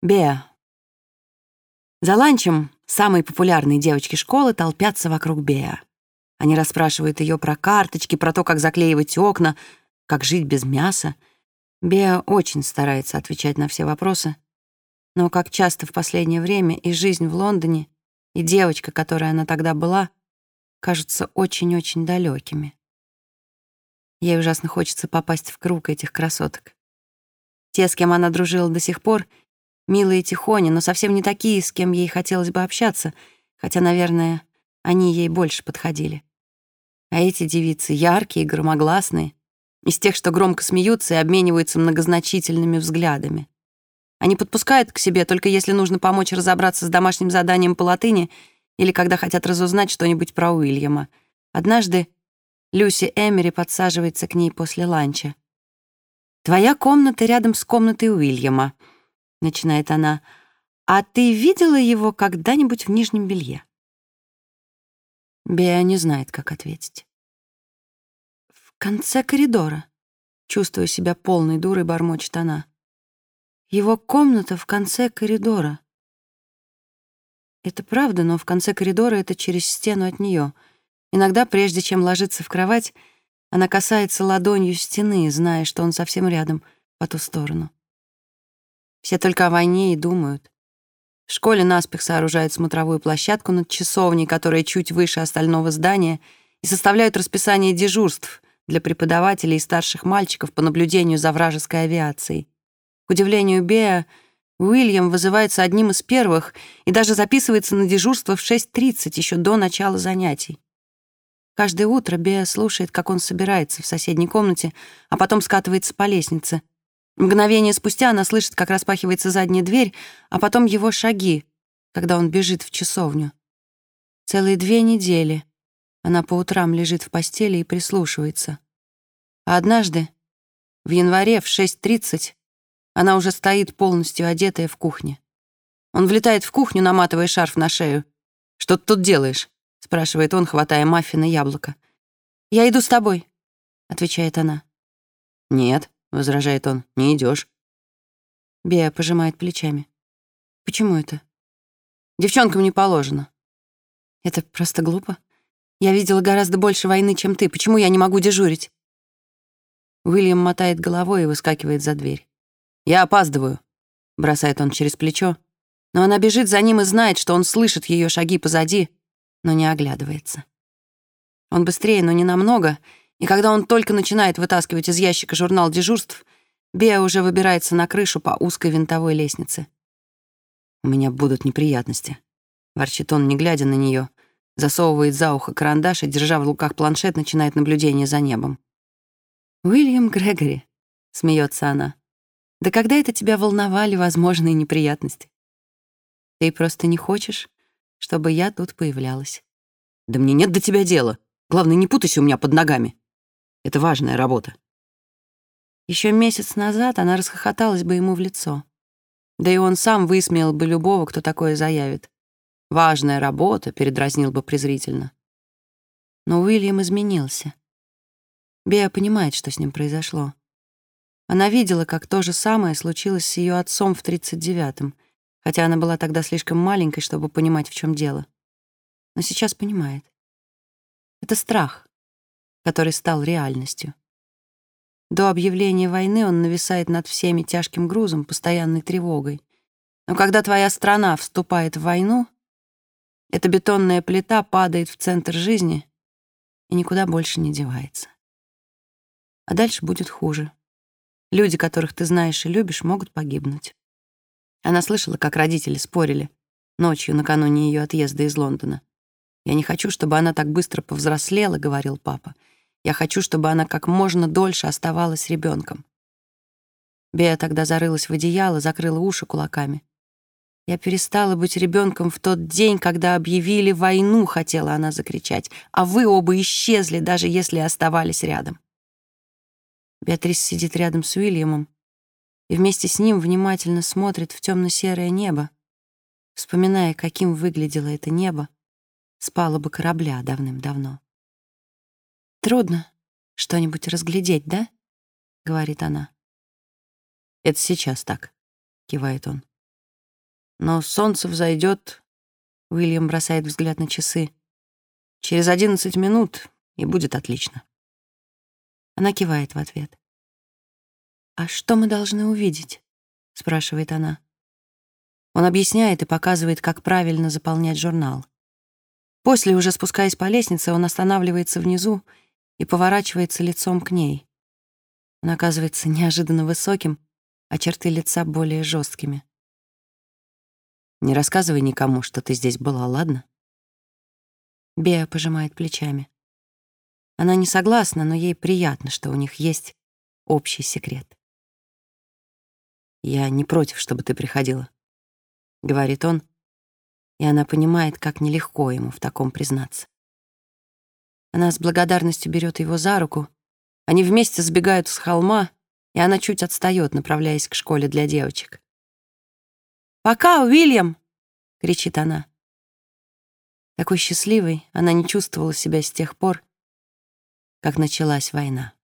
Беа. За ланчем самые популярные девочки школы толпятся вокруг Беа. Они расспрашивают ее про карточки, про то, как заклеивать окна, как жить без мяса. Беа очень старается отвечать на все вопросы. Но, как часто в последнее время, и жизнь в Лондоне, и девочка, которая она тогда была, кажутся очень-очень далекими. Ей ужасно хочется попасть в круг этих красоток. Те, с кем она дружила до сих пор, милые тихони, но совсем не такие, с кем ей хотелось бы общаться, хотя, наверное, они ей больше подходили. А эти девицы яркие, громогласные, из тех, что громко смеются и обмениваются многозначительными взглядами. Они подпускают к себе только если нужно помочь разобраться с домашним заданием по латыни или когда хотят разузнать что-нибудь про Уильяма. Однажды Люси Эмери подсаживается к ней после ланча. «Твоя комната рядом с комнатой Уильяма», — начинает она. «А ты видела его когда-нибудь в нижнем белье?» Беа не знает, как ответить. «В конце коридора», — чувствуя себя полной дурой, бормочет она. «Его комната в конце коридора». Это правда, но в конце коридора это через стену от нее. Иногда, прежде чем ложиться в кровать, она касается ладонью стены, зная, что он совсем рядом, по ту сторону. Все только о войне и думают. В школе наспех сооружают смотровую площадку над часовней, которая чуть выше остального здания, и составляют расписание дежурств для преподавателей и старших мальчиков по наблюдению за вражеской авиацией. К удивлению Беа, Уильям вызывается одним из первых и даже записывается на дежурство в 6.30, еще до начала занятий. Каждое утро Беа слушает, как он собирается в соседней комнате, а потом скатывается по лестнице — Мгновение спустя она слышит, как распахивается задняя дверь, а потом его шаги, когда он бежит в часовню. Целые две недели она по утрам лежит в постели и прислушивается. А однажды, в январе в 6.30, она уже стоит полностью одетая в кухне. Он влетает в кухню, наматывая шарф на шею. «Что ты тут делаешь?» — спрашивает он, хватая маффин и яблоко. «Я иду с тобой», — отвечает она. «Нет», — возражает он, — «не идешь. Беа пожимает плечами. «Почему это?» «Девчонкам не положено». «Это просто глупо. Я видела гораздо больше войны, чем ты. Почему я не могу дежурить?» Уильям мотает головой и выскакивает за дверь. «Я опаздываю», — бросает он через плечо, но она бежит за ним и знает, что он слышит ее шаги позади, но не оглядывается. Он быстрее, но не намного, и когда он только начинает вытаскивать из ящика журнал дежурств, Беа уже выбирается на крышу по узкой винтовой лестнице. «У меня будут неприятности», — ворчит он, не глядя на нее, засовывает за ухо карандаш и, держа в руках планшет, начинает наблюдение за небом. «Уильям Грегори», — смеется она, — «да когда это тебя волновали возможные неприятности? Ты просто не хочешь, чтобы я тут появлялась». «Да мне нет до тебя дела. Главное, не путайся у меня под ногами». Это важная работа. Еще месяц назад она расхохоталась бы ему в лицо. Да и он сам высмеял бы любого, кто такое заявит. «Важная работа», — передразнил бы презрительно. Но Уильям изменился. Беа понимает, что с ним произошло. Она видела, как то же самое случилось с ее отцом в 39-м, хотя она была тогда слишком маленькой, чтобы понимать, в чем дело. Но сейчас понимает. Это страх который стал реальностью. До объявления войны он нависает над всеми тяжким грузом, постоянной тревогой. Но когда твоя страна вступает в войну, эта бетонная плита падает в центр жизни и никуда больше не девается. А дальше будет хуже. Люди, которых ты знаешь и любишь, могут погибнуть. Она слышала, как родители спорили ночью накануне ее отъезда из Лондона. «Я не хочу, чтобы она так быстро повзрослела», — говорил папа. Я хочу, чтобы она как можно дольше оставалась ребенком. Бея тогда зарылась в одеяло, закрыла уши кулаками. Я перестала быть ребенком в тот день, когда объявили войну, хотела она закричать, а вы оба исчезли, даже если оставались рядом. Беатрис сидит рядом с Уильямом и вместе с ним внимательно смотрит в темно-серое небо, вспоминая, каким выглядело это небо с палубы корабля давным-давно. «Трудно что-нибудь разглядеть, да?» — говорит она. «Это сейчас так», — кивает он. Но солнце взойдет, Уильям бросает взгляд на часы. Через одиннадцать минут, и будет отлично. Она кивает в ответ. «А что мы должны увидеть?» — спрашивает она. Он объясняет и показывает, как правильно заполнять журнал. После, уже спускаясь по лестнице, он останавливается внизу и поворачивается лицом к ней. Он оказывается неожиданно высоким, а черты лица более жесткими. «Не рассказывай никому, что ты здесь была, ладно?» Беа пожимает плечами. Она не согласна, но ей приятно, что у них есть общий секрет. «Я не против, чтобы ты приходила», — говорит он, и она понимает, как нелегко ему в таком признаться. Она с благодарностью берет его за руку, они вместе сбегают с холма, и она чуть отстает, направляясь к школе для девочек. «Пока, Уильям!» — кричит она. Такой счастливой она не чувствовала себя с тех пор, как началась война.